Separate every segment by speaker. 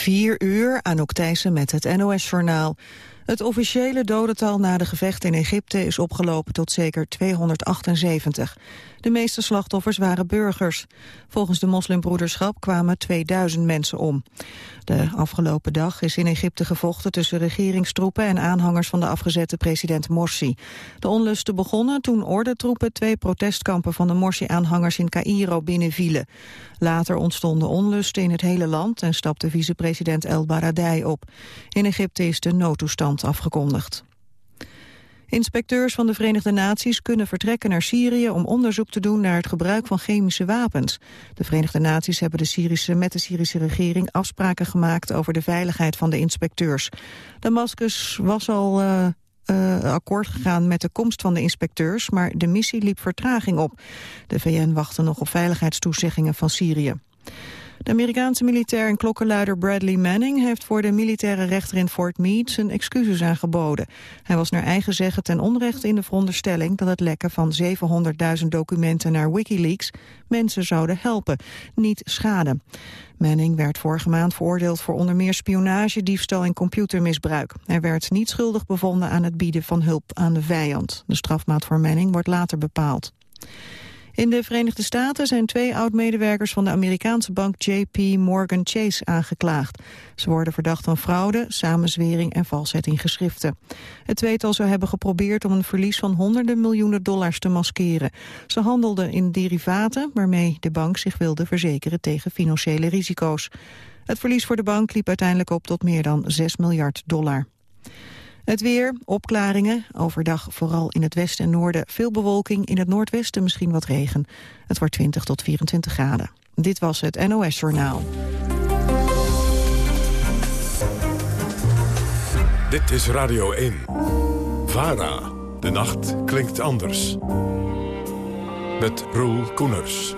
Speaker 1: 4 uur, Anouk Thijssen met het NOS-journaal. Het officiële dodental na de gevechten in Egypte is opgelopen tot zeker 278. De meeste slachtoffers waren burgers. Volgens de moslimbroederschap kwamen 2000 mensen om. De afgelopen dag is in Egypte gevochten tussen regeringstroepen en aanhangers van de afgezette president Morsi. De onlusten begonnen toen ordentroepen twee protestkampen van de Morsi-aanhangers in Cairo binnenvielen. Later ontstonden onlusten in het hele land en stapte vicepresident El Baradei op. In Egypte is de noodtoestand afgekondigd. Inspecteurs van de Verenigde Naties kunnen vertrekken naar Syrië om onderzoek te doen naar het gebruik van chemische wapens. De Verenigde Naties hebben de Syrische, met de Syrische regering afspraken gemaakt over de veiligheid van de inspecteurs. Damascus was al uh, uh, akkoord gegaan met de komst van de inspecteurs, maar de missie liep vertraging op. De VN wachtte nog op veiligheidstoezeggingen van Syrië. De Amerikaanse militair en klokkenluider Bradley Manning heeft voor de militaire rechter in Fort Meade zijn excuses aangeboden. Hij was naar eigen zeggen ten onrechte in de veronderstelling dat het lekken van 700.000 documenten naar Wikileaks mensen zouden helpen, niet schaden. Manning werd vorige maand veroordeeld voor onder meer spionage, diefstal en computermisbruik. Hij werd niet schuldig bevonden aan het bieden van hulp aan de vijand. De strafmaat voor Manning wordt later bepaald. In de Verenigde Staten zijn twee oud-medewerkers van de Amerikaanse bank JP Morgan Chase aangeklaagd. Ze worden verdacht van fraude, samenzwering en valsheid in geschriften. Het tweetal zou hebben geprobeerd om een verlies van honderden miljoenen dollars te maskeren. Ze handelden in derivaten waarmee de bank zich wilde verzekeren tegen financiële risico's. Het verlies voor de bank liep uiteindelijk op tot meer dan 6 miljard dollar. Het weer, opklaringen, overdag vooral in het westen en noorden veel bewolking, in het noordwesten misschien wat regen. Het wordt 20 tot 24 graden. Dit was het NOS Journaal.
Speaker 2: Dit is Radio 1. VARA. De nacht klinkt anders. Met Roel Koeners.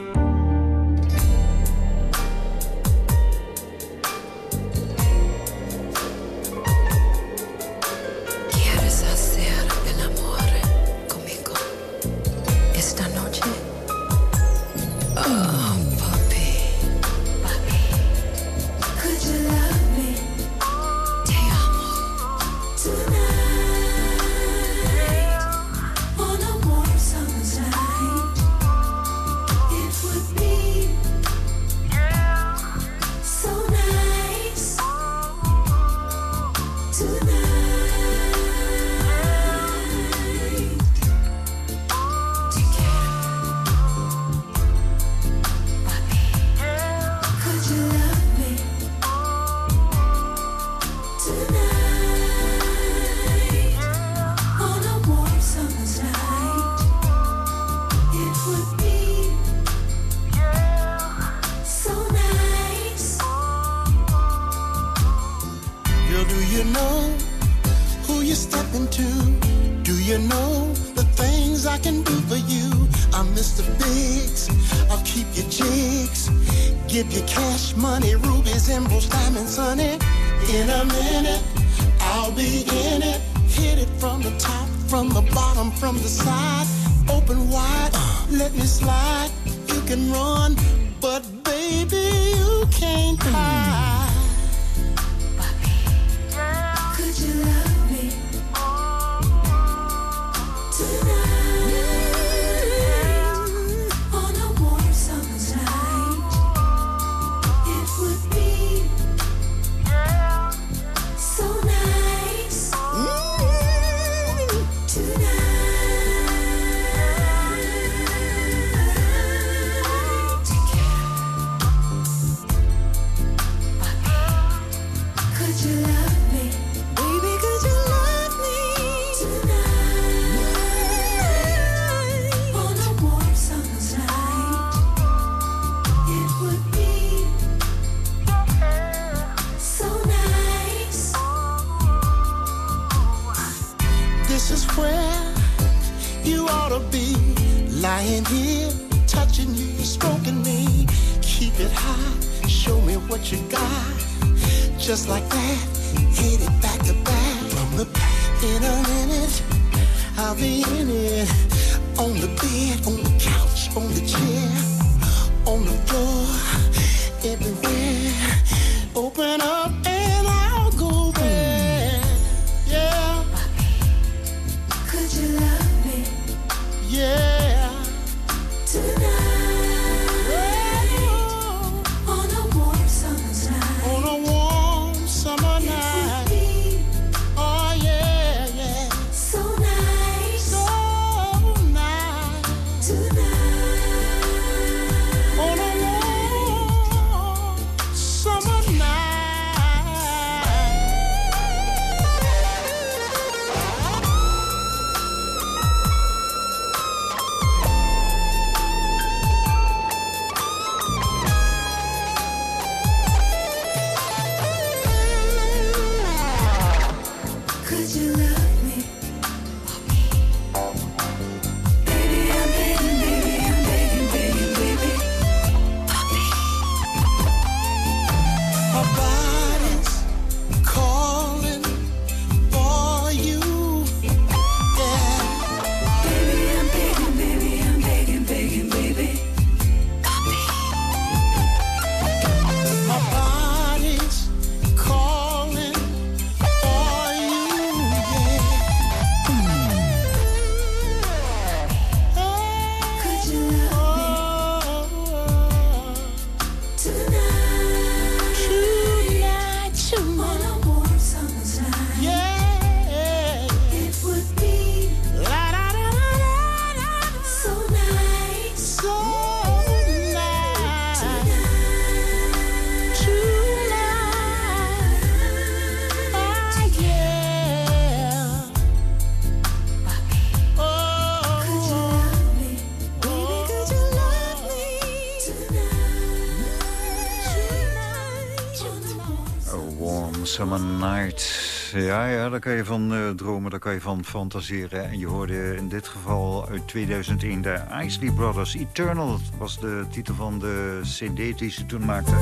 Speaker 3: Ja, daar kan je van uh, dromen, daar kan je van fantaseren. En je hoorde in dit geval uit 2001 de Isley Brothers. Eternal was de titel van de cd die ze toen maakten.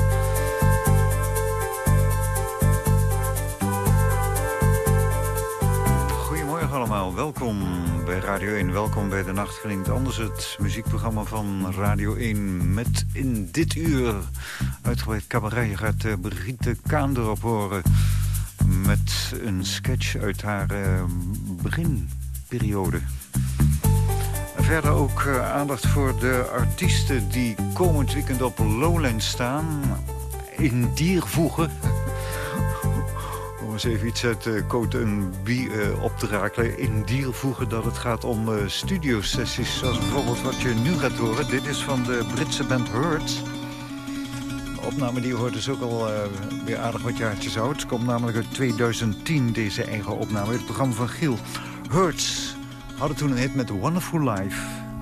Speaker 3: Goedemorgen allemaal, welkom bij Radio 1. Welkom bij De Nacht Klinkt Anders, het muziekprogramma van Radio 1. Met in dit uur uitgebreid cabaret. Je gaat uh, Brigitte Kaan erop horen met een sketch uit haar uh, beginperiode. Verder ook uh, aandacht voor de artiesten die komend weekend op Lowland staan. In diervoegen. Om eens even iets uit uh, Coat B uh, op te rakelen. In diervoegen dat het gaat om studiosessies. Zoals bijvoorbeeld wat je nu gaat horen. Dit is van de Britse band Hurt opname die hoort is ook al uh, weer aardig wat jaartjes oud. Komt namelijk uit 2010, deze eigen opname. Het programma van Giel. Hurts hadden toen een hit met Wonderful Life.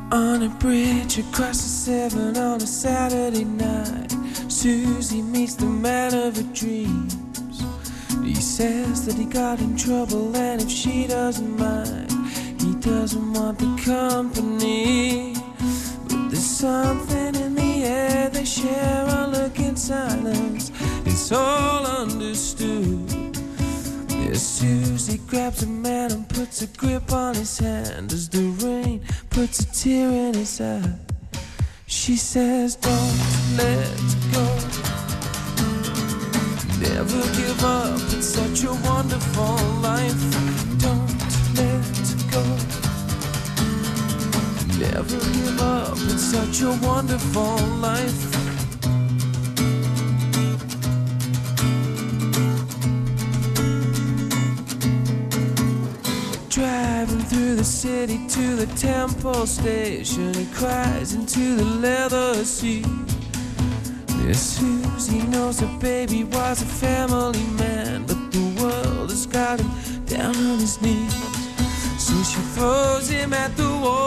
Speaker 3: On a bridge across the seven on a Saturday night Susie meets the man of her dreams He says that he got in trouble and if she doesn't mind He doesn't want the company But there's something in the they share a look in silence. It's all understood. As Susie grabs a man and puts a grip on his hand As the rain puts a tear in his eye She says don't let go. Never give up, it's such a wonderful life. Don't let go Never give up, it's such a wonderful life Driving through the city to the temple station, he cries into the leather seat. Miss Susie knows her baby was a family man, but the world has got him down on his knees. So she throws him at the wall,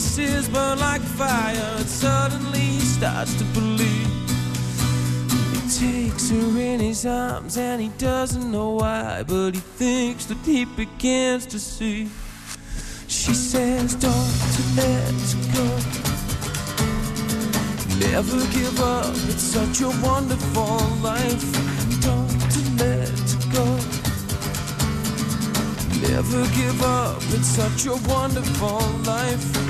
Speaker 3: kisses burn like fire, and suddenly he starts to believe He takes her in his arms and he doesn't know why, but he thinks that he begins to see. She says, Don't let go. Never give up, it's such a wonderful life. Don't let go. Never give up, it's such a wonderful life.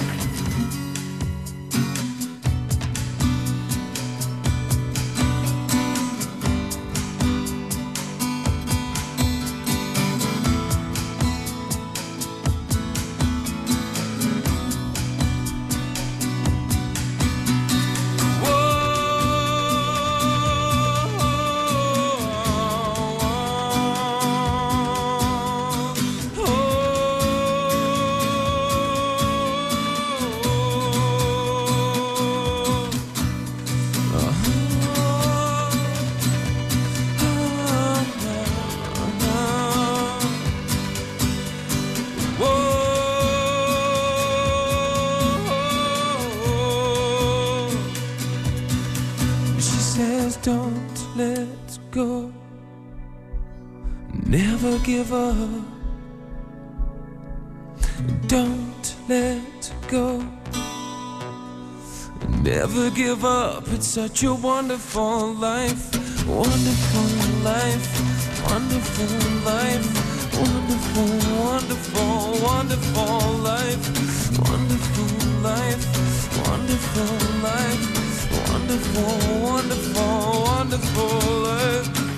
Speaker 3: Give up. It's such a wonderful life. Wonderful life. Wonderful life. Wonderful, wonderful, wonderful life. Wonderful life. Wonderful life. Wonderful, wonderful, wonderful life.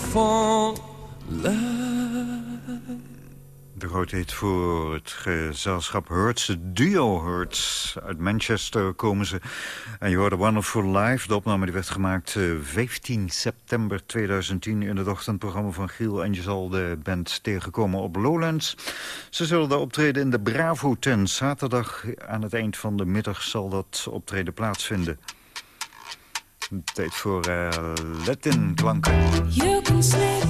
Speaker 3: Wonderful
Speaker 2: groot hit voor het gezelschap Hurts. Duo Hurts. Uit Manchester komen ze. En je hoorde Wonderful Life. De opname die werd gemaakt 15 eh, september 2010... in het ochtendprogramma van Giel. En je zal de band tegenkomen op Lowlands. Ze zullen daar optreden in de Bravo Tent. Zaterdag aan het eind van de middag zal dat optreden plaatsvinden. Tijd voor uh, Latin klanken. You can sleep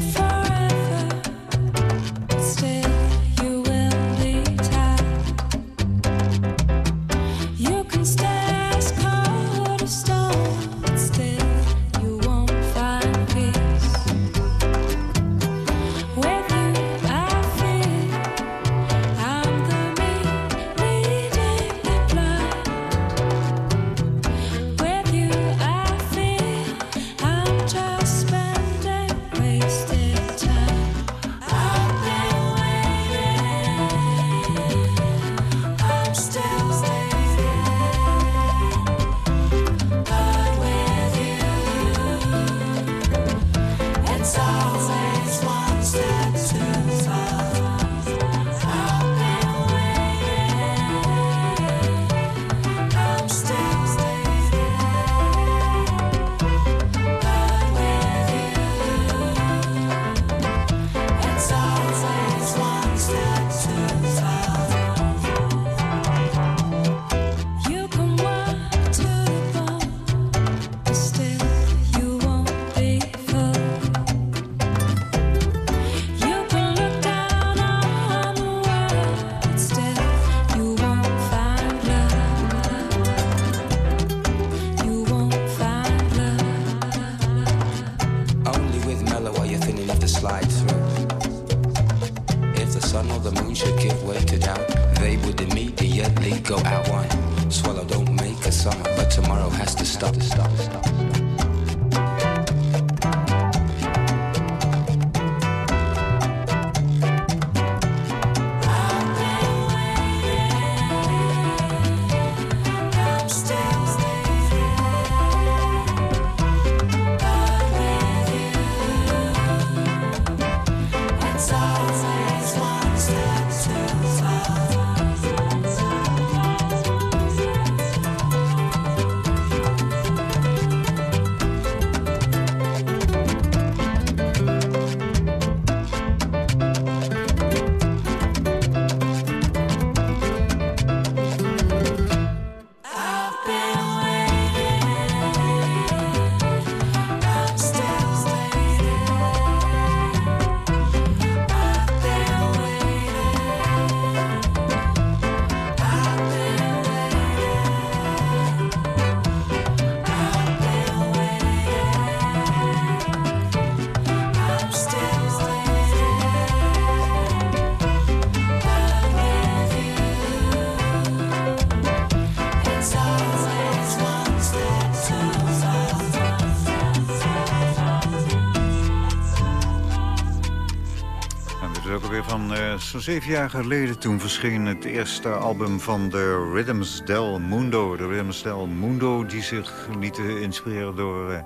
Speaker 2: zo'n zeven jaar geleden toen verscheen het eerste album van de Rhythms del Mundo. De Rhythms del Mundo die zich lieten inspireren door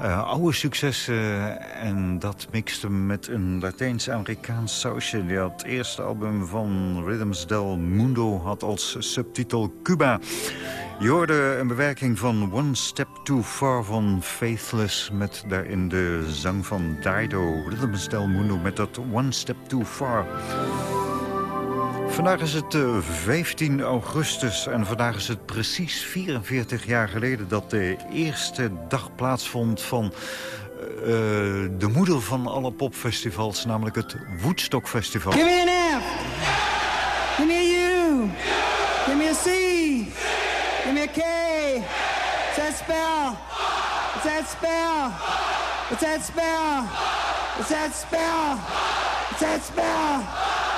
Speaker 2: uh, oude successen. En dat mixte met een Latijns-Amerikaans sausje. Die het eerste album van Rhythms del Mundo had als subtitel Cuba.
Speaker 4: Je hoorde een bewerking van One Step Too Far van Faithless... met daarin de zang van Dido, Rhythm Stel Mundo... met dat One Step Too Far. Vandaag is het 15 eh, augustus en vandaag is het precies 44 jaar geleden... dat de eerste dag plaatsvond van uh, de moeder van alle popfestivals... namelijk het Woodstock Festival.
Speaker 5: Give me an F! Give K! What's that spell? What's that spell? What's that spell? What's that spell? What's that spell?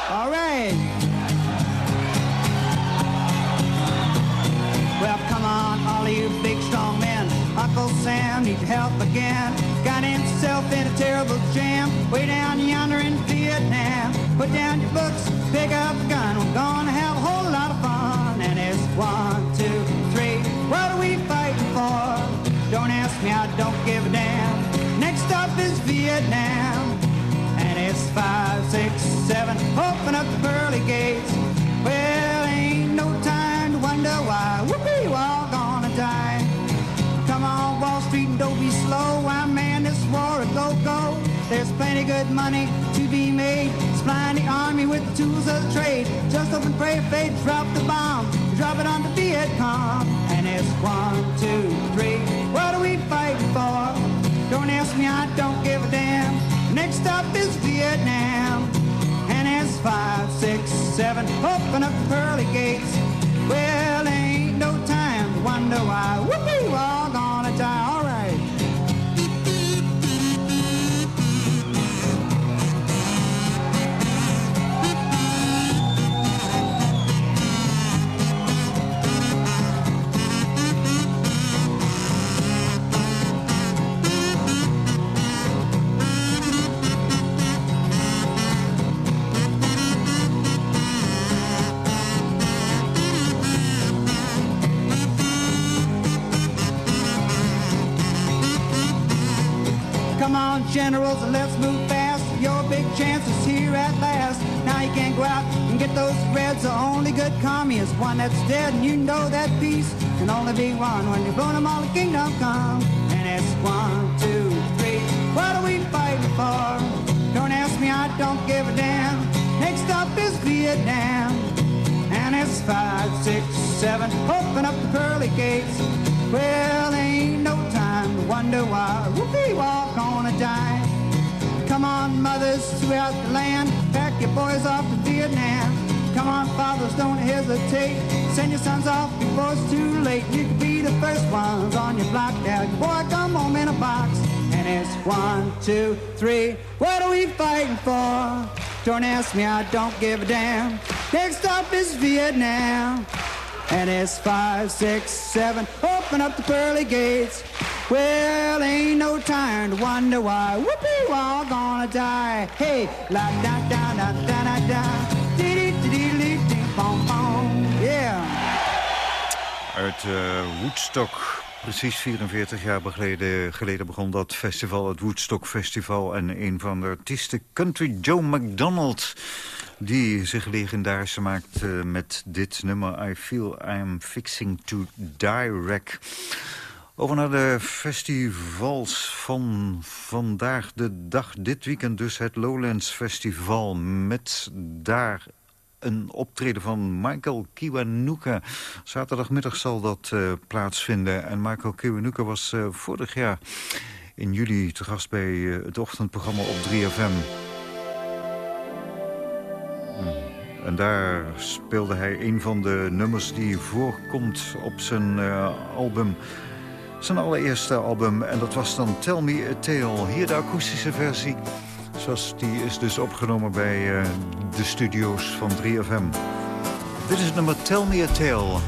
Speaker 5: All right. Well, come on, all of you big strong men. Uncle Sam needs help again. Got himself in a terrible jam way down yonder in Vietnam. Put down your books, pick up five, six, seven. Open up the pearly gates. Well, ain't no time to wonder why. We're all gonna die. Come on, Wall Street, and don't be slow. I man this war a go-go. There's plenty good money to be made. Supplying the army with the tools of the trade. Just open pray if they drop the bomb. Drop it on the Viet Cong. And it's one, two, three. What are we fighting for? Don't ask me, I don't give a damn. Vietnam. And it's five, six, seven. Open up the pearly gates. Well, ain't no time to wonder why. Whoopee, all gonna Generals, let's move fast. Your big chance is here at last. Now you can't go out and get those reds. The only good commie is one that's dead. And you know that peace can only be won when you're them all the kingdom come. And it's one, two, three. What are we fighting for? Don't ask me, I don't give a damn. Next up is Vietnam. And it's five, six, seven. Open up the pearly gates. Well, ain't no wonder why. Whoopee, we're all gonna die. Come on, mothers throughout the land. Pack your boys off to Vietnam. Come on, fathers, don't hesitate. Send your sons off before it's too late. You could be the first ones on your block now. Your boy, come home in a box. And it's one, two, three. What are we fighting for? Don't ask me, I don't give a damn. Next up is Vietnam. And it's five, six, seven. Open up the pearly gates. Well, ain't no time to wonder why. Whoopee, we're all gonna die. Hey, la da da da da da da. Dee dee dee dee dee bom bom. Yeah.
Speaker 4: Uit eh, Woodstock. Precies 44 jaar geleden, geleden begon dat festival, het Woodstock Festival. En een van de artiesten, Country Joe McDonald... die zich legendarisch maakt uh, met dit nummer... I Feel I'm Fixing to Direct. Over naar de festivals van vandaag de dag. Dit weekend dus het Lowlands Festival. Met daar een optreden van Michael Kiwanuka. Zaterdagmiddag zal dat uh, plaatsvinden. En Michael Kiwanuka was uh, vorig jaar in juli te gast bij uh, het ochtendprogramma op 3FM. En daar speelde hij een van de nummers die voorkomt op zijn album... Zijn allereerste album. En dat was dan Tell Me A Tale. Hier de akoestische versie. Zoals die is dus opgenomen bij uh, de studio's van 3FM. Dit is nummer Tell Me A Tale.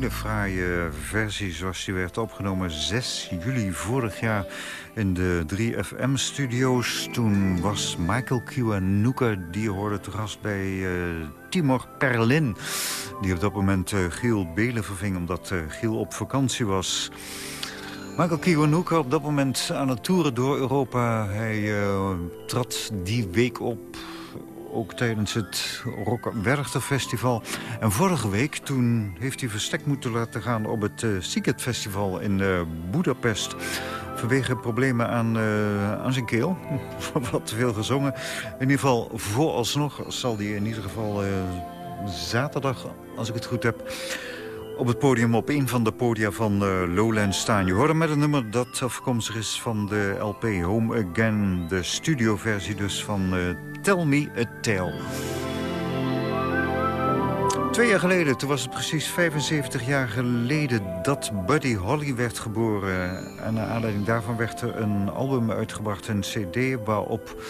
Speaker 4: Hele fraaie versie zoals die werd opgenomen 6 juli vorig jaar in de 3FM-studio's. Toen was Michael Kiwanuka, die hoorde te gast bij eh, Timor Perlin. Die op dat moment eh, Giel Belen verving omdat eh, Giel op vakantie was. Michael Kiwanuka op dat moment aan het toeren door Europa. Hij trad die week op ook tijdens het Rock Werchter Festival. En vorige week, toen heeft hij verstek moeten laten gaan op het uh, Secret Festival in uh, Budapest. Vanwege problemen aan, uh, aan zijn keel. Wat te veel gezongen. In ieder geval, vooralsnog zal hij in ieder geval zaterdag, als ik het goed heb op het podium op een van de podia van uh, Lowland staan. Je hoorde met een nummer dat afkomstig is van de LP Home Again. De studioversie dus van uh, Tell Me a Tale. Twee jaar geleden, toen was het precies 75 jaar geleden... dat Buddy Holly werd geboren. En naar aanleiding daarvan werd er een album uitgebracht, een cd... waarop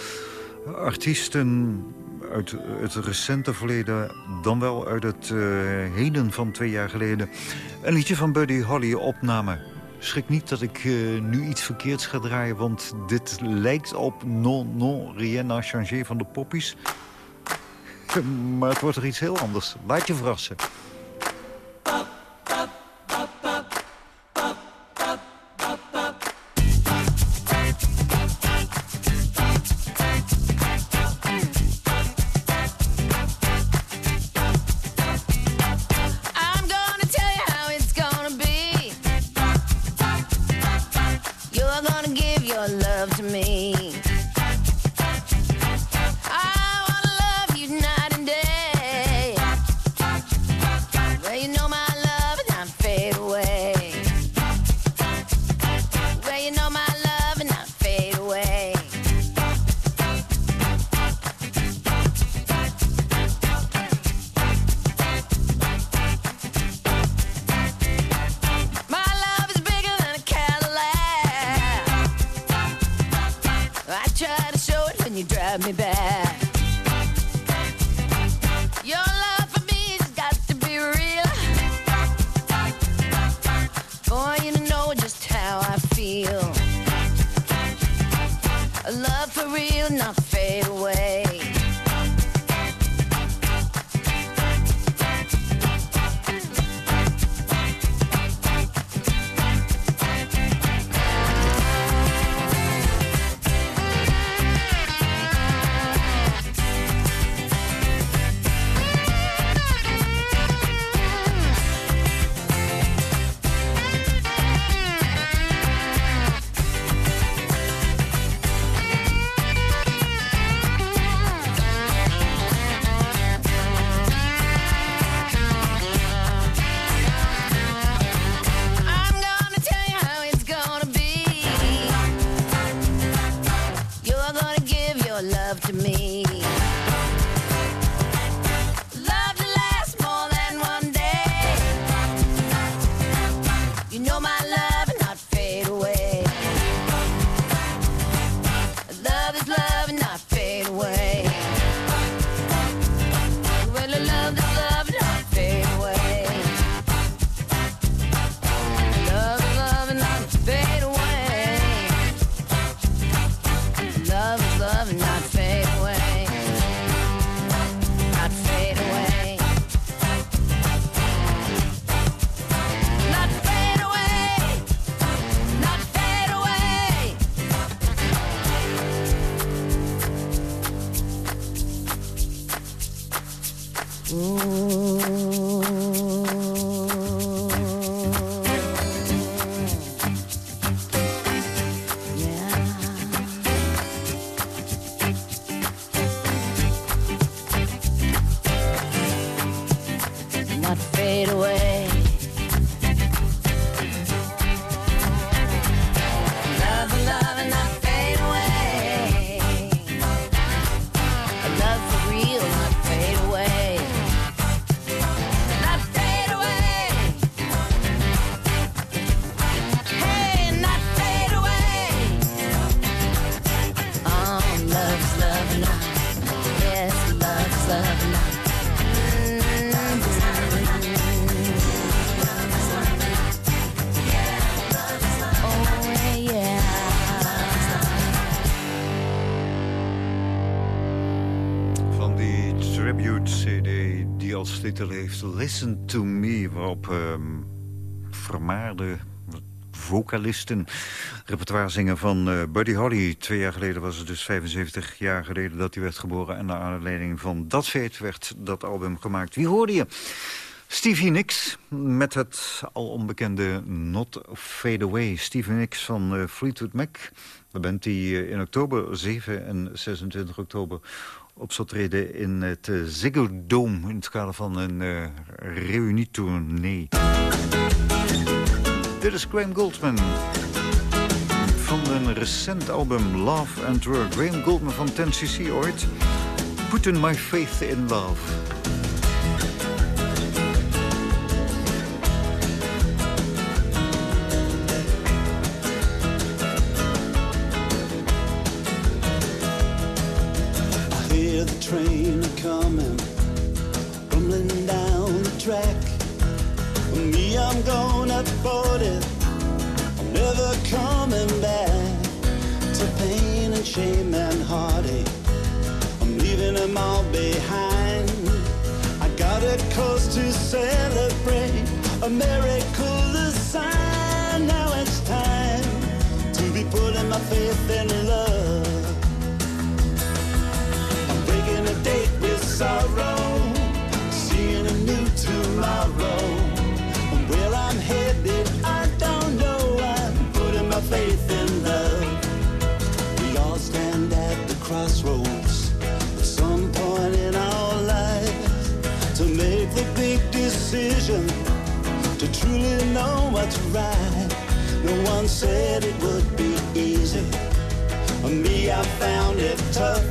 Speaker 4: artiesten uit het recente verleden, dan wel uit het uh, heden van twee jaar geleden... een liedje van Buddy Holly opnamen. Schrik niet dat ik uh, nu iets verkeerds ga draaien... want dit lijkt op Non Non Rien n'a changé van de poppies. maar het wordt er iets heel anders. Laat je verrassen. Listen to Me... waarop ehm, vermaarde vocalisten repertoire zingen van eh, Buddy Holly. Twee jaar geleden was het dus 75 jaar geleden dat hij werd geboren... en naar aanleiding van dat feit werd dat album gemaakt. Wie hoorde je? Stevie Nicks met het al onbekende Not Fade Away. Stevie Nicks van eh, Fleetwood Mac. De band die eh, in oktober, 7 en 26 oktober op zal treden in het uh, Ziggo Dome... in het kader van een uh, reunietournee. Dit is Graham Goldman van een recent album Love and Work. Graham Goldman van 10cc ooit. Putting my faith in love.
Speaker 6: Hear the train coming, rumbling down the track. Me, I'm going up 40. I'm never coming back to pain and shame and heartache. I'm leaving them all behind. I got a cause to celebrate, a miracle to sign. Now it's time to be putting my faith in love. Decision to truly know what's right. No one said it would be easy. For me, I found it tough.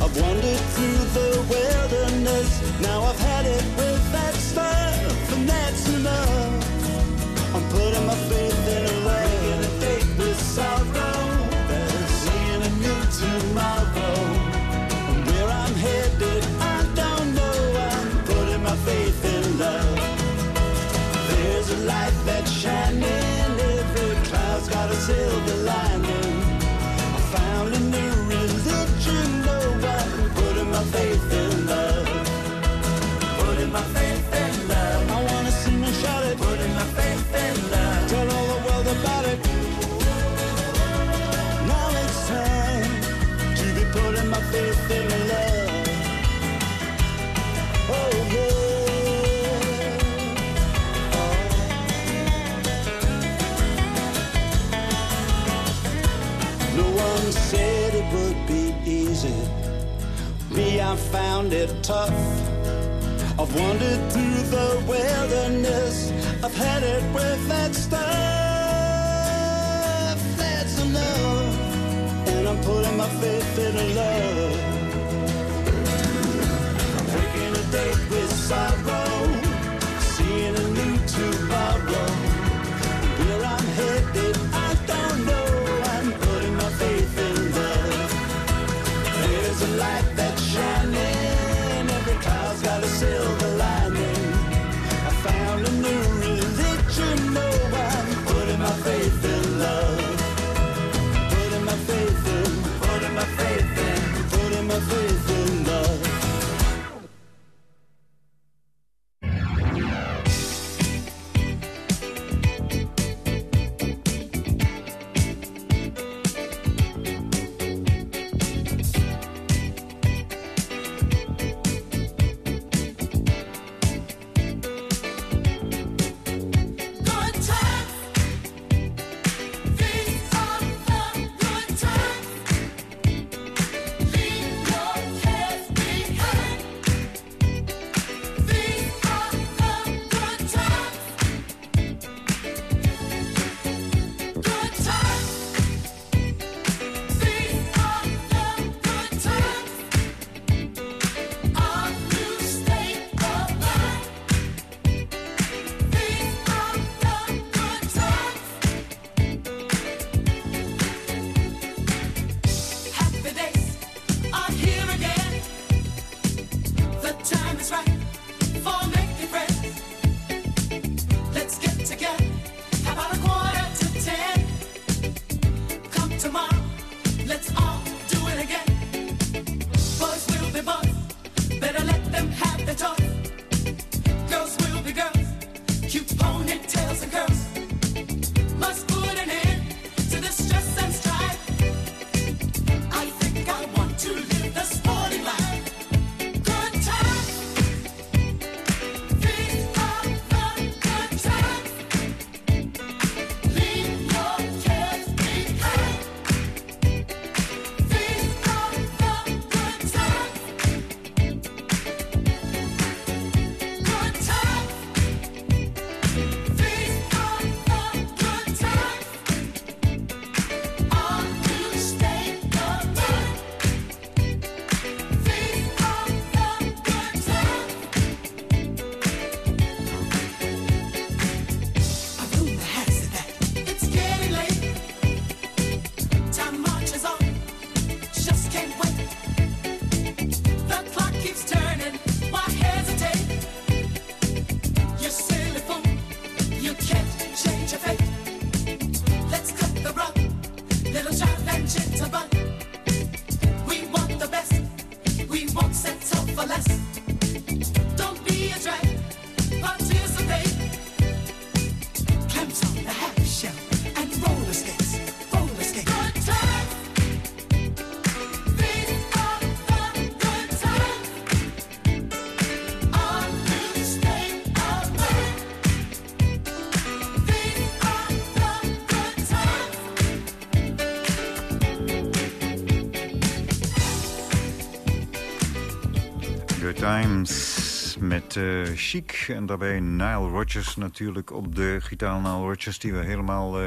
Speaker 6: I've wandered through the wilderness. Now I've had it with that stuff, and that's enough. Found it tough. I've wandered through the wilderness. I've had it with that stuff. That's enough. And I'm putting my faith in love.
Speaker 4: Met uh, Chic en daarbij Nile Rodgers natuurlijk op de gitaar. Nile Rodgers die we helemaal uh,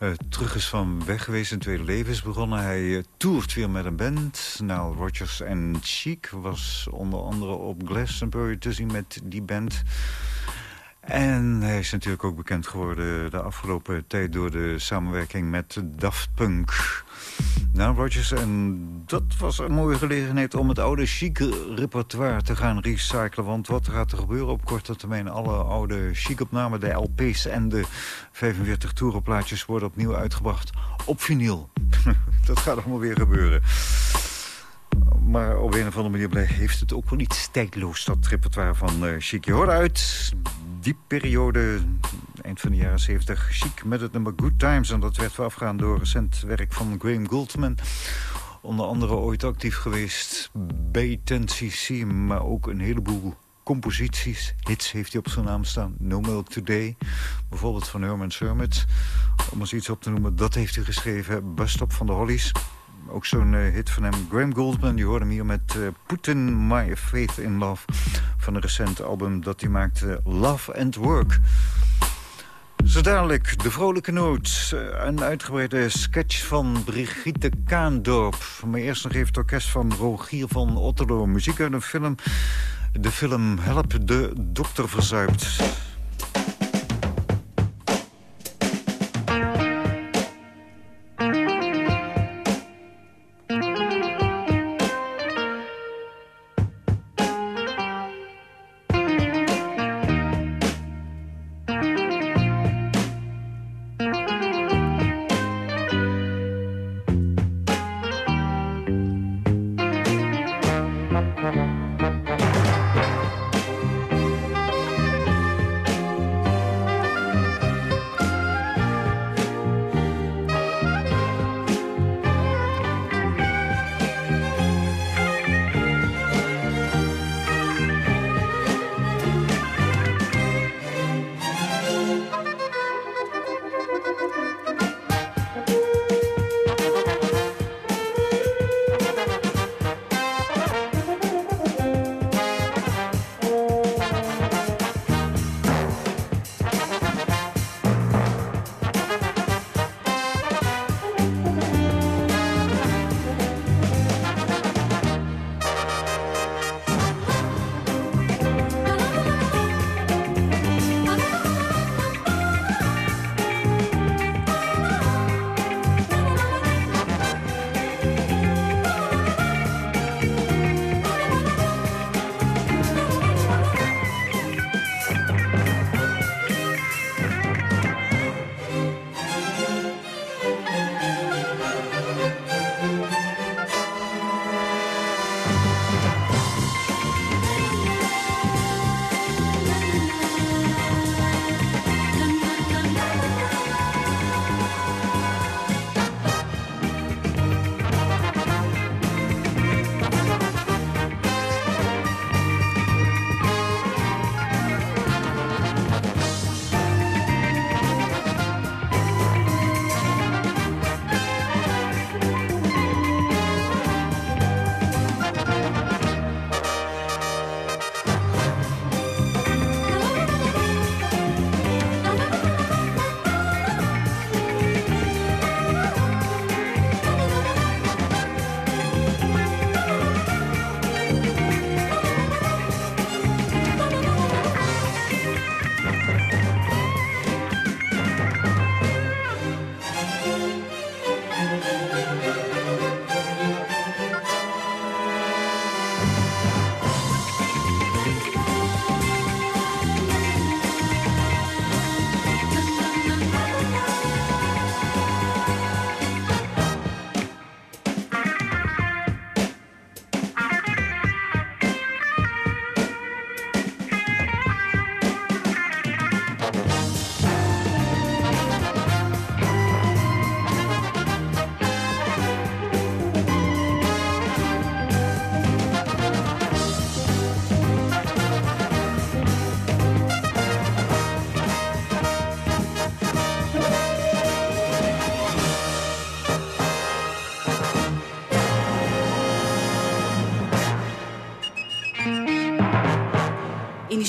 Speaker 4: uh, terug is van weg geweest. Een tweede leven is begonnen. Hij toert weer met een band. Nile Rodgers en Chic was onder andere op Glastonbury te zien met die band. En hij is natuurlijk ook bekend geworden de afgelopen tijd... door de samenwerking met Daft Punk. Nou, Rogers, en dat was een mooie gelegenheid om het oude chique repertoire te gaan recyclen. Want wat gaat er gebeuren op korte termijn? Alle oude chic-opnamen, de LP's en de 45 toerenplaatjes worden opnieuw uitgebracht op vinyl. dat gaat allemaal weer gebeuren. Maar op een of andere manier heeft het ook wel iets tijdloos, dat repertoire van uh, Chic. Je hoort uit die periode, eind van de jaren 70, chic met het nummer Good Times. En dat werd voorafgegaan door recent werk van Graham Goldman. Onder andere ooit actief geweest bij 10cc, maar ook een heleboel composities. Hits heeft hij op zijn naam staan. No Milk Today, bijvoorbeeld van Herman Sermit. Om eens iets op te noemen, dat heeft hij geschreven. Bus Stop van de Hollies. Ook zo'n uh, hit van hem. Graham Goldman, je hoorde hem hier met uh, Putin My Faith in Love. Van een recent album dat hij maakte, Love and Work. Zo dadelijk, de vrolijke noot. Een uitgebreide sketch van Brigitte Kaandorp. Maar eerst nog even het orkest van Rogier van Otterlo. Muziek uit een film. De film Help de dokter verzuipt.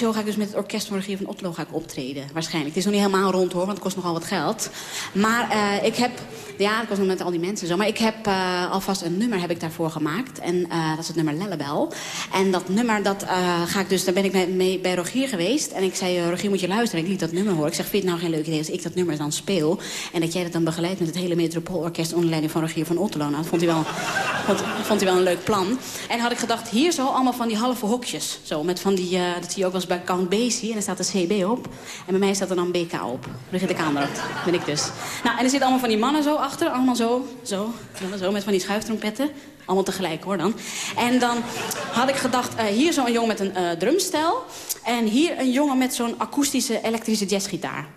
Speaker 7: Show ga ik dus met het orkest van Regier van Otlo ga ik optreden. Waarschijnlijk. Het is nog niet helemaal rond hoor, want het kost nogal wat geld. Maar eh, ik heb... Ja, dat kost nog met al die mensen en zo. Maar ik heb eh, alvast een nummer heb ik daarvoor gemaakt. En eh, dat is het nummer Lellebel. En dat nummer, dat ga ik dus... Daar ben ik mee, bij Rogier geweest. En ik zei, Rogier moet je luisteren. Ik liet dat nummer horen. Ik zeg, vind het nou geen leuk idee als ik dat nummer dan speel? En dat jij dat dan begeleidt met het hele Metropoolorkest... onder leiding van Rogier van Otterlo. Nou, dat vond hij, wel, vond, vond hij wel een leuk plan. En had ik gedacht, hier zo allemaal van die halve hokjes. Zo, met van die, eh, dat zie je ook wel eens bij Count Basie. En daar staat de CB op. En bij mij staat er dan BK op. Brigitte Kamer, ben ik dus. Nou, en er zitten allemaal van die mannen zo achter. Allemaal zo, zo, zo, met van die schuiftrompetten. Allemaal tegelijk hoor dan. En dan had ik gedacht, eh, hier zo'n jongen met een eh drumstel. En hier een jongen met zo'n akoestische elektrische jazzgitaar.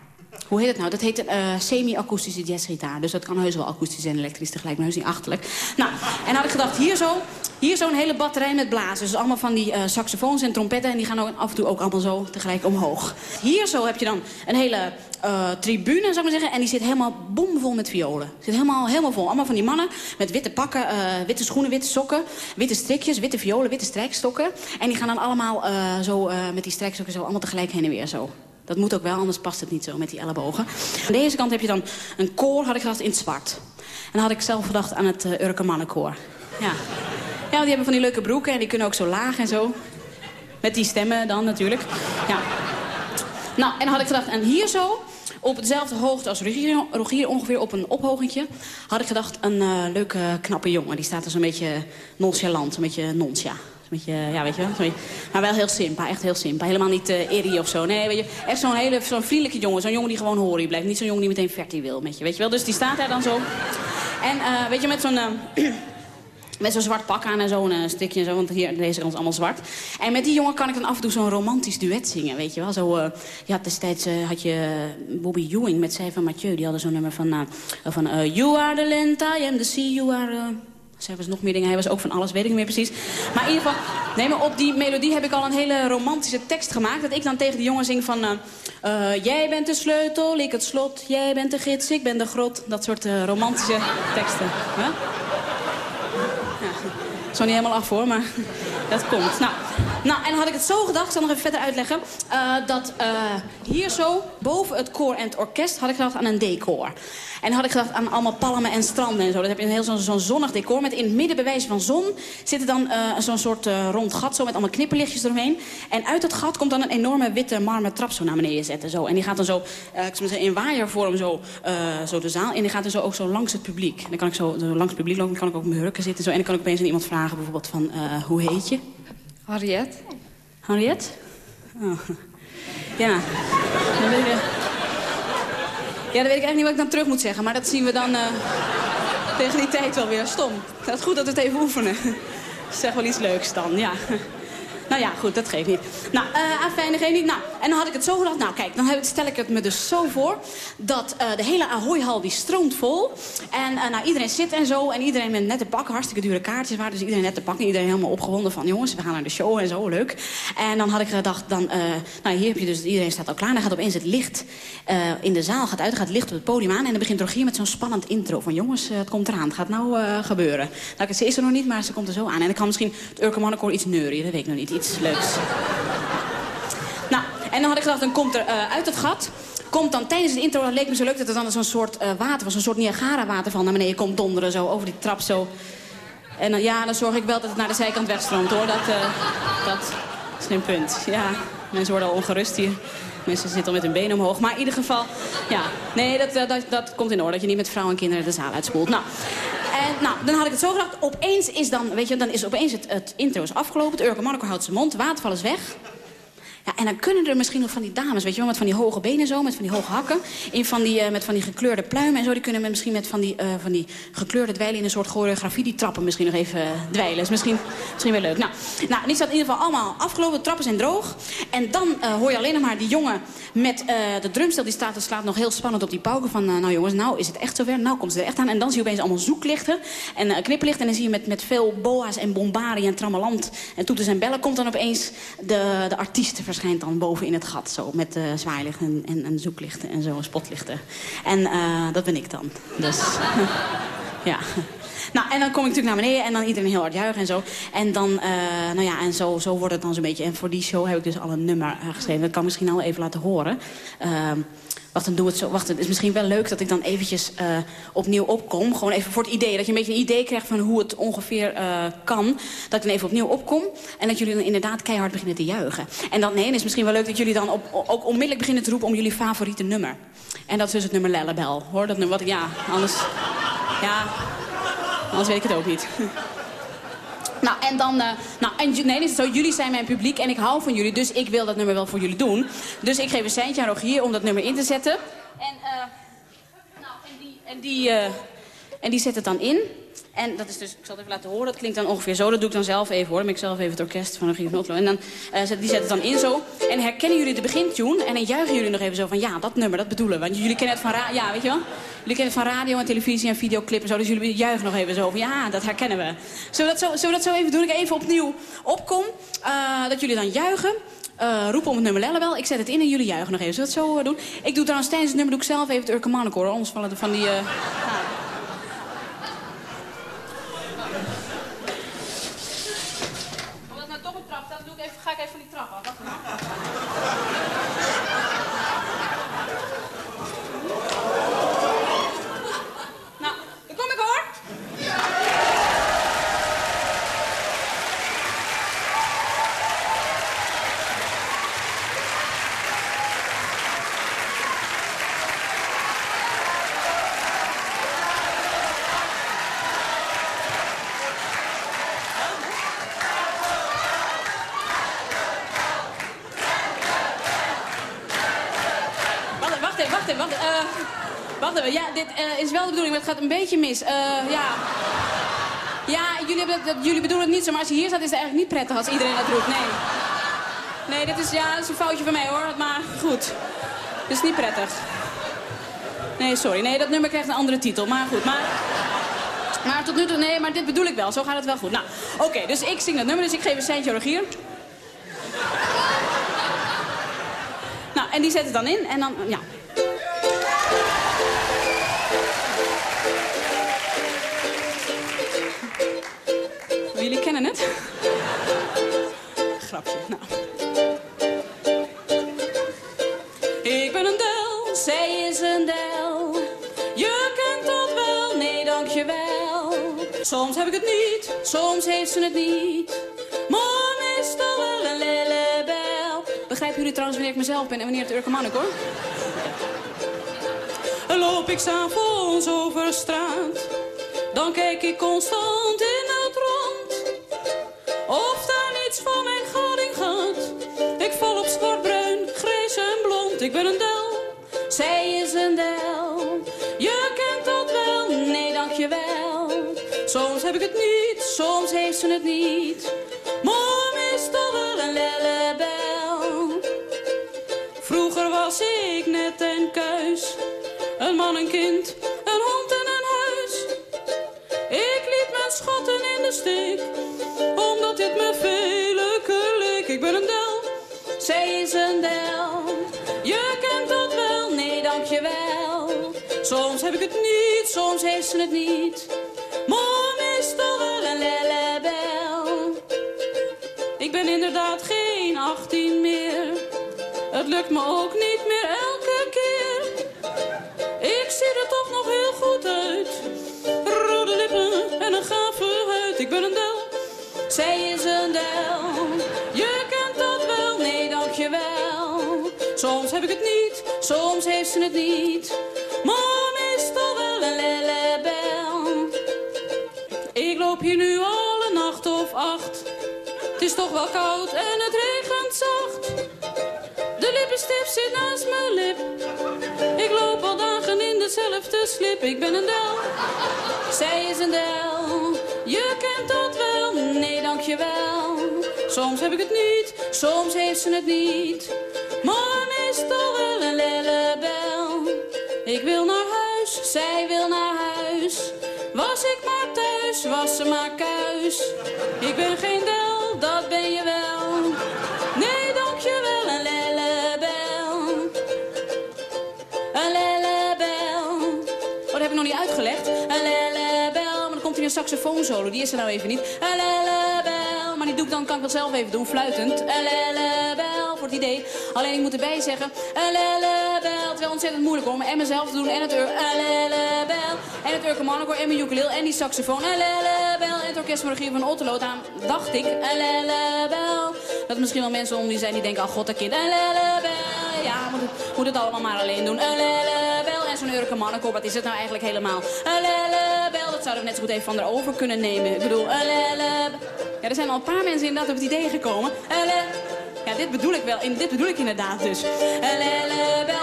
Speaker 7: Hoe heet het nou? Dat heet een eh, semi-akoestische jazzgitaar. Dus dat kan heus wel akoestisch en elektrisch tegelijk, maar heus niet achterlijk. Nou, en had ik gedacht, hier zo, hier zo'n hele batterij met blazen. Dus allemaal van die eh, saxofoons en trompetten. En die gaan ook af en toe ook allemaal zo tegelijk omhoog. Hier zo heb je dan een hele eh, tribune, zou ik maar zeggen. En die zit helemaal bomvol met violen. Zit helemaal, helemaal vol. Allemaal van die mannen met witte pakken, witte schoenen, witte sokken. Witte strikjes, witte violen, witte strijkstokken. En die gaan dan allemaal zo met die strijkstokken zo allemaal tegelijk heen en weer zo. Dat moet ook wel, anders past het niet zo met die ellebogen. Aan deze kant heb je dan een koor, had ik gedacht, in het zwart. En dan had ik zelf gedacht aan het uh, Urke Mannenkoor. Ja. ja, die hebben van die leuke broeken en die kunnen ook zo laag en zo. Met die stemmen dan natuurlijk. Ja. Nou, en dan had ik gedacht, en hier zo, op dezelfde hoogte als Rogier, ongeveer op een ophogentje... had ik gedacht, een eh, leuke, knappe jongen. Die staat er zo'n beetje nonchalant, een beetje nonsja. Een ja, weet je Maar wel heel simpa, echt heel simpa. Helemaal niet uh, irrie of zo. Nee, weet je, echt zo'n hele zo'n vriendelijke jongen. Zo'n jongen die gewoon horen blijft. Niet zo'n jongen die meteen vertie wil met je, weet je wel. Dus die staat daar dan zo. En eh, weet je, met zo'n... eh, met zo'n zwart pak aan en zo'n eh, strikje en zo, want hier deze kant is allemaal zwart. En met die jongen kan ik dan af en toe zo'n romantisch duet zingen, weet je wel. Zo, eh, ja, destijds eh, had je eh, Bobby Ewing met zij van Mathieu. Die hadden zo'n nummer van, eh, van eh, You are the land, I am the sea, you are... zij was nog meer dingen, hij was ook van alles, weet ik niet meer precies. Maar in ieder geval, nee, maar op die melodie heb ik al een hele romantische tekst gemaakt. Dat ik dan tegen die jongen zing van... eh, eh, jij bent de sleutel, ik het slot. Jij bent de gids, ik ben de grot. Dat soort eh, romantische teksten. Huh? Zo niet helemaal af hoor, maar dat komt. Nou, nou, en had ik het zo gedacht, ik zal nog even verder uitleggen... eh, dat eh, hier zo, boven het koor en het orkest, had ik gedacht aan een decor. En had ik gedacht aan allemaal palmen en stranden en zo. Dat heb je een heel zo'n zo'n zonnig decor. Met in het midden, bij wijze van zon, zit er dan eh, zo'n soort rond gat... zo met allemaal knipperlichtjes eromheen. En uit dat gat komt dan een enorme witte marmer trap zo naar beneden zetten. Zo. En die gaat dan zo, ik zou zeggen, in waaiervorm zo, zo de zaal. En die gaat dan zo ook zo langs het publiek. En dan kan ik zo, zo langs het publiek lopen, dan kan ik ook op mijn hurken zitten. Zo. En dan kan ik opeens aan iemand vragen bijvoorbeeld van, hoe heet je?
Speaker 8: Harriet?
Speaker 7: Henriette? Oh. Ja. Dan weet ik, ja, dan weet ik eigenlijk niet wat ik dan terug moet zeggen. Maar dat zien we dan eh, tegen die tijd wel weer. Stom. Het is goed dat we het even oefenen. Zeg wel iets leuks dan, ja. Nou ja, goed, dat geeft niet. Nou, uh, afijn, dat geeft niet. Nou, en dan had ik het zo gedacht. Nou, kijk, dan heb- stel ik het me dus zo voor... dat eh, de hele Ahoy-hal die stroomt vol. En eh, nou, iedereen zit en zo. En iedereen met nette pakken. Hartstikke dure kaartjes waren. Dus iedereen nette pakken. Iedereen helemaal opgewonden van... jongens, we gaan naar de show en zo, leuk. En dan had ik gedacht, dan, eh, nou, hier heb je dus... iedereen staat al klaar. Dan gaat opeens het licht eh, in de zaal gaat uit. Gaat het licht op het podium aan. En dan begint Rogier met zo'n spannend intro. Van jongens, eh, het komt eraan. Het gaat nou eh, gebeuren. Nou, ze is er nog niet, maar ze komt er zo aan. En dan kan misschien het Urke Mannenkoor iets neurien. Dat weet ik nog niet. Iets leuks. Nou, en dan had ik gedacht, dan komt er eh, uit het gat... Komt dan tijdens de intro, leek me zo leuk dat er dan zo'n soort eh, water was. Een soort Niagara-waterval naar beneden komt donderen zo over die trap zo. En dan, ja, dan zorg ik wel dat het naar de zijkant wegstroomt hoor. Dat, eh, dat is geen punt. Ja, mensen worden al ongerust hier. Mensen zitten al met hun benen omhoog. Maar in ieder geval, ja. Nee, dat, dat, dat komt in orde. Dat je niet met vrouwen en kinderen de zaal uitspoelt. Nou, en nou, dan had ik het zo gedacht. Opeens is dan, weet je, dan is opeens het, intro is afgelopen. Het Urke Monaco houdt zijn mond. Waterval is weg. Ja, en dan kunnen er misschien nog van die dames, weet je wel, met van die hoge benen zo, met van die hoge hakken. In van die, eh, met van die gekleurde pluimen en zo. Die kunnen met, misschien met van die, eh, van die gekleurde dweilen in een soort choreografie. Die trappen misschien nog even eh, dweilen. Is misschien, misschien wel leuk. Nou, nou, die staat in ieder geval allemaal afgelopen. Trappen zijn droog. En dan hoor je alleen nog maar die jongen met de drumstel. Die staat, slaat nog heel spannend op die pauken van... nou jongens, nou is het echt zover. Nou komt ze er echt aan. En dan zie je opeens allemaal zoeklichten en knipperlichten. En dan zie je met, met veel boa's en bombari en trammeland en toeters en bellen... komt dan opeens de, de verschijnt dan boven in het gat. Zo, met uh, zwaailichten en, en, en zoeklichten en zo, spotlichten. En eh, dat ben ik dan. Dus, ja. Nou, en dan kom ik natuurlijk naar beneden en dan iedereen heel hard juichen en zo. En dan, eh, nou ja, en zo, zo wordt het dan zo'n beetje. En voor die show heb ik dus al een nummer eh, geschreven. Dat kan ik misschien al even laten horen. Ehm, wacht, dan doe het zo. Wacht, het is misschien wel leuk dat ik dan eventjes eh, opnieuw opkom. Gewoon even voor het idee. Dat je een beetje een idee krijgt van hoe het ongeveer eh, kan. Dat ik dan even opnieuw opkom. En dat jullie dan inderdaad keihard beginnen te juichen. En dan, nee, dan is het misschien wel leuk dat jullie dan op, ook onmiddellijk beginnen te roepen om jullie favoriete nummer. En dat is dus het nummer Lellebel. Hoor, dat nummer, wat, ja, anders... Ja, anders weet ik het ook niet. Nou, en dan... eh, nou, en, nee, is zo, jullie zijn mijn publiek en ik hou van jullie, dus ik wil dat nummer wel voor jullie doen. Dus ik geef een seintje aan Rogier om dat nummer in te zetten. En, eh, nou, en die, en die, eh, en die zet het dan in. En dat is dus, ik zal het even laten horen, dat klinkt dan ongeveer zo. Dat doe ik dan zelf even hoor, dan ik zelf even het orkest van Rogier van Otlo. En dan, eh, zet, die zet het dan in zo. En herkennen jullie de begintune en dan juichen jullie nog even zo van... ja, dat nummer, dat bedoelen. Want jullie kennen het van, ja, weet je wel? Jullie kennen het van radio en televisie en videoclip en zo. Dus jullie juichen nog even zo van, ja, dat herkennen we. Zullen we dat zo, zullen dat zo even doen? Ik even opnieuw opkom, eh, dat jullie dan juichen. Eh, roepen om het nummer Lellebel. Ik zet het in en jullie juichen nog even. Zullen we het zo doen? Ik doe trouwens tijdens het nummer doe ik zelf even het Urkemanenkoor. Anders vallen van die... eh, Omdat nou toch een trap staat, doe ik even, ga ik even van die trap af. Wacht even. Nou, daar kom ik hoor. Wacht even, wacht even, wacht even. Wacht, eh, Ja, dit eh, is wel de bedoeling, maar het gaat een beetje mis. Eh, ja. Ja, jullie, hebben jullie bedoelen het niet zo, maar als je hier staat is het eigenlijk niet prettig als iedereen dat roept. Nee. Nee, dit is, ja, dat is een foutje van mij hoor, maar goed. Dit is niet prettig. Nee, sorry. Nee, dat nummer krijgt een andere titel, maar goed. Maar, maar tot nu toe, nee, maar dit bedoel ik wel. Zo gaat het wel goed. Nou, oké, dus ik zing dat nummer, dus ik geef een seintje aan Rogier. Nou, en die zet het dan in en dan, ja. Heb ik het niet, soms heeft ze het niet. Mom is toch wel een lellebel. Begrijpen jullie trouwens wanneer ik mezelf ben en wanneer het Urkemannik hoor? Loop ik s'avonds over straat, dan kijk ik constant in heb ik het niet, soms heeft ze het niet. Mom is toch wel een lellebel. Vroeger was ik net een kuis. Een man, een kind, een hond en een huis. Ik liet mijn schatten in de steek, omdat dit me veel leek. Ik ben een del, zij is een del. Je kent dat wel, nee dankjewel. Soms heb ik het niet, soms heeft ze het niet. Ben inderdaad geen 18 meer. Het lukt me ook niet meer elke keer. Ik zie er toch nog heel goed uit. Rode lippen en een gave huid. Ik ben een del, zij is een del. Je kent dat wel, nee dankjewel. Soms heb ik het niet, soms heeft ze het wel koud en het regent zacht. De lippenstift zit naast mijn lip. Ik loop al dagen in dezelfde slip. Ik ben een del, zij is een del. Je kent dat wel, nee dankjewel. Soms heb ik het niet, soms heeft ze het niet. Mom is toch wel een lellebel. Ik wil naar huis, zij wil naar huis. Was ik maar thuis, was ze maar kuis. Ik ben geen saxofoon solo. Die is er nou even niet. Maar die doe ik dan, kan ik wel zelf even doen, fluitend. Voor het idee. Alleen ik moet erbij zeggen. Het is wel ontzettend moeilijk om en mezelf te doen. En het ur. Lelebel. En het en mijn ukulele en die saxofoon. En het orkest van regie van Otterlo. Daarom dacht ik. Dat er misschien wel mensen om die zijn die denken, oh god, dat kind. Ja, moet het, het allemaal maar alleen doen. En zo'n urkemannekoor, wat is het nou eigenlijk helemaal? Zouden we net zo goed even van erover kunnen nemen. Ik bedoel, lelebel. Ja, er zijn al een paar mensen inderdaad op het idee gekomen. Ja, dit bedoel ik wel. In, dit bedoel ik inderdaad dus.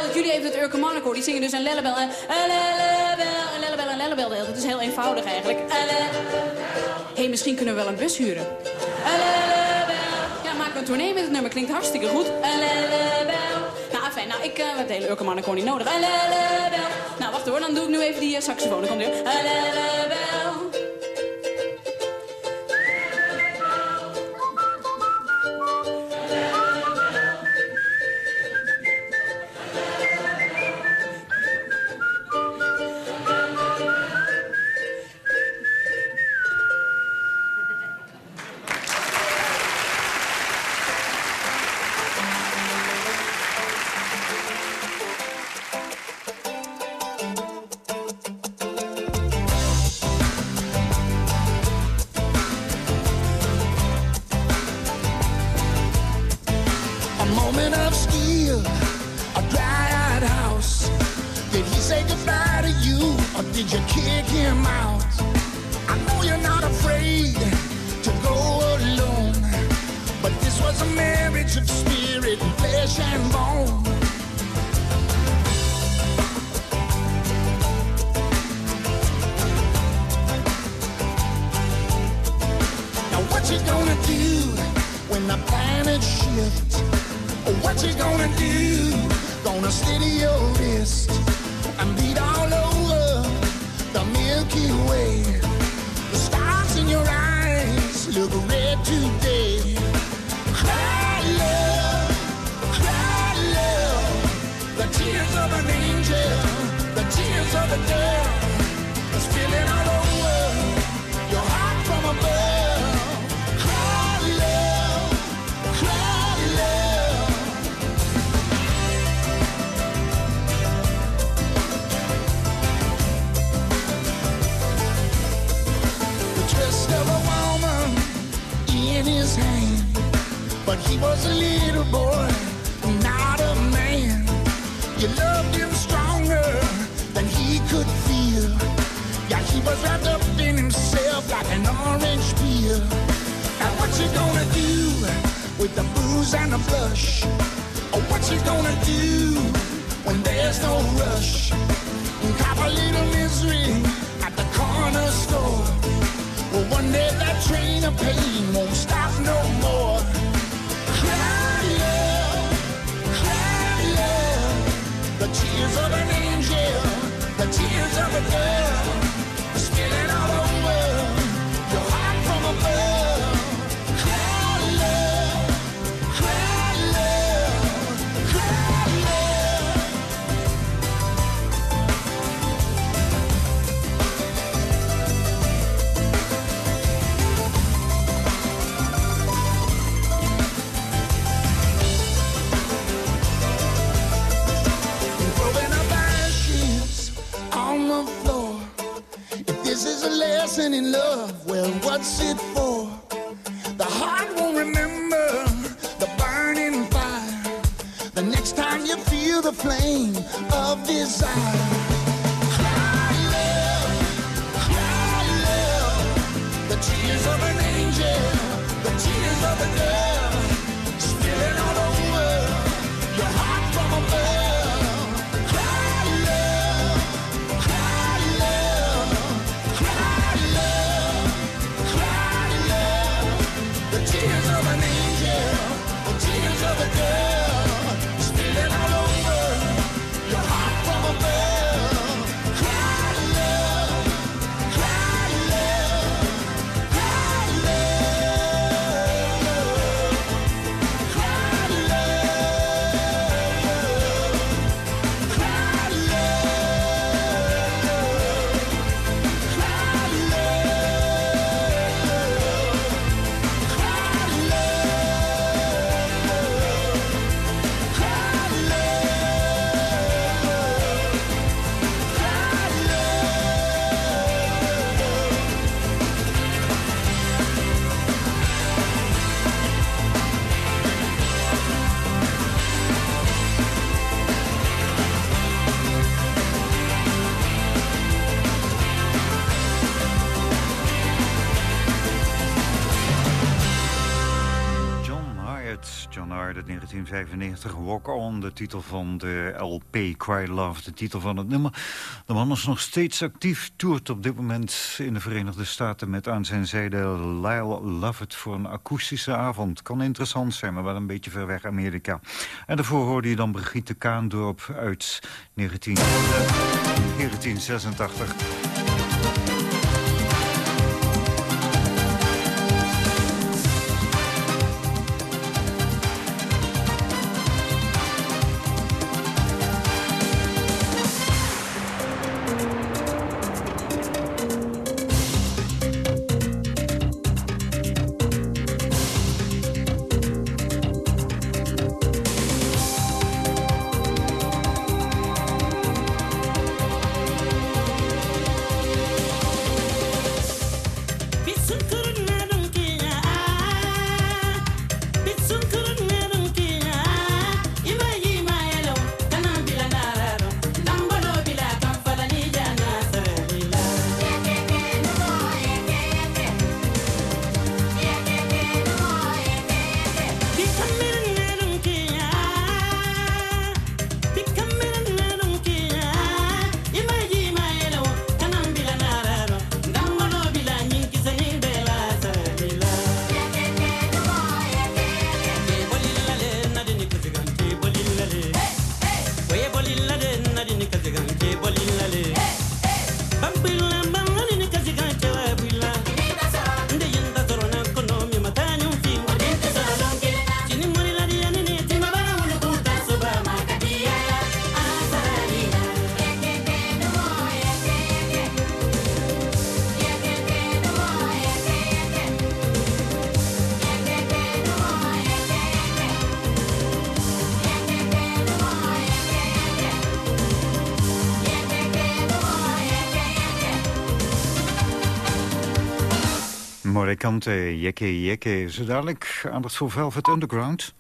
Speaker 7: Dat jullie even het Urke Mannenkoor. Die zingen dus een lellebel. Lellebel. Lellebel lellebel. Dat is heel eenvoudig eigenlijk. Hé, hey, misschien kunnen we wel een bus huren. Ja, maak een tournee met het nummer. Klinkt hartstikke goed. Nou, fijn. Nou, ik heb het hele Urke Mannenkoor niet nodig. Wacht hoor. Dan doe ik nu even die uh, saxofoon. Dan komt.
Speaker 9: The stars in your eyes look red today. Love, love. The tears of an angel, the tears of a girl, in his hand. But he was a little boy, not a man. You loved him stronger than he could feel. Yeah, he was wrapped up in himself like an orange peel. Now what you gonna do with the booze and the blush? Oh, or what you gonna do when there's no rush? Cop a little misery at the corner store. Well, that train of pain won't stop no more. Cry love, cry love. The tears of an angel, the tears of a girl, lesson in love, well, what's it for? The heart won't remember the burning fire. The next time you feel the flame of desire. Of an angel, the tears of a girl,
Speaker 10: 1995. Walk On, de titel van de LP Cry Love, de titel van het nummer. De man is nog steeds actief, toert op dit moment in de Verenigde Staten... met aan zijn zijde Lyle Lovett voor een akoestische avond. Kan interessant zijn, maar wel een beetje ver weg Amerika. En daarvoor hoorde je dan Brigitte Kaandorp uit 19, 1986. Morikante, Jekke Jekke. Zo dadelijk aandacht voor Velvet Underground.